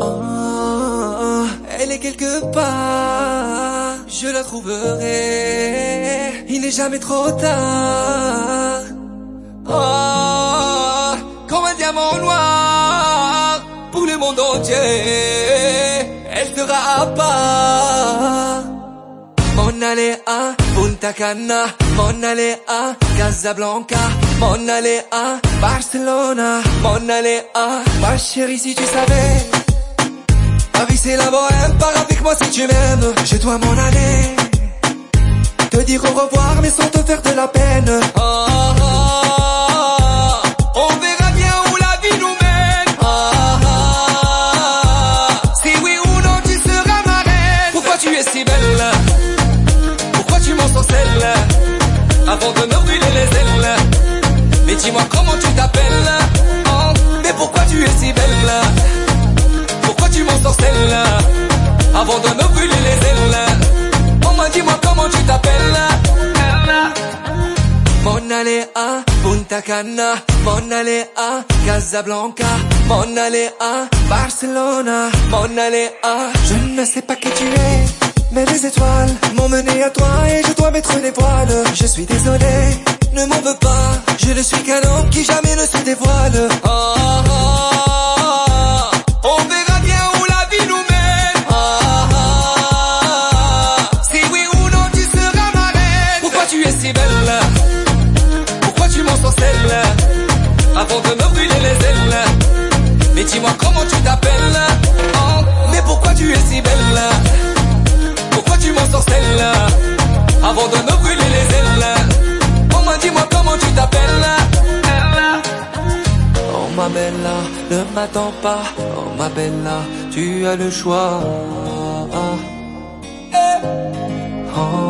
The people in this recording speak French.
Oh, elle est quelque part, je la trouverai. Il n'est jamais trop tard. Oh, comme un diamant noir pour le monde entier. Elle sera à part. Mon aller à Punta Cana, mon aller à Casablanca, mon aller à Barcelona, mon aller à ma chérie si tu savais. Ma vie c'est la bohème, pars avec moi si tu m'aimes, je dois m'en aller. Te dire au revoir mais sans te faire de la peine. Oh, oh, oh. On verra bien où la vie nous mène. Si oui ou non tu seras ma reine. Pourquoi tu es si belle? Pourquoi tu m'en sorcelles Avant de me brûler les ailes. Mais dis-moi comment tu t'appelles? Mon aller à Punta Cana, mon aller à Casablanca, mon aller à Barcelona, mon aller à... Je ne sais pas qui tu es, mais les étoiles m'ont mené à toi et je dois mettre les voiles. Je suis désolé, ne m'en veux pas, je ne suis qu'un homme qui jamais ne se dévoile. Oh, on verra bien où la vie nous mène. Si oui ou non tu seras ma reine. Pourquoi tu es si belle? Avant de me brûler les ailes. Mais dis-moi comment tu t'appelles. Oh, Mais pourquoi tu es si belle? Pourquoi tu m'en sorcelles Avant de me brûler les ailes. Oh moi dis-moi comment tu t'appelles. Oh ma bella, ne m'attends pas. Oh ma bella, tu as le choix. Oh,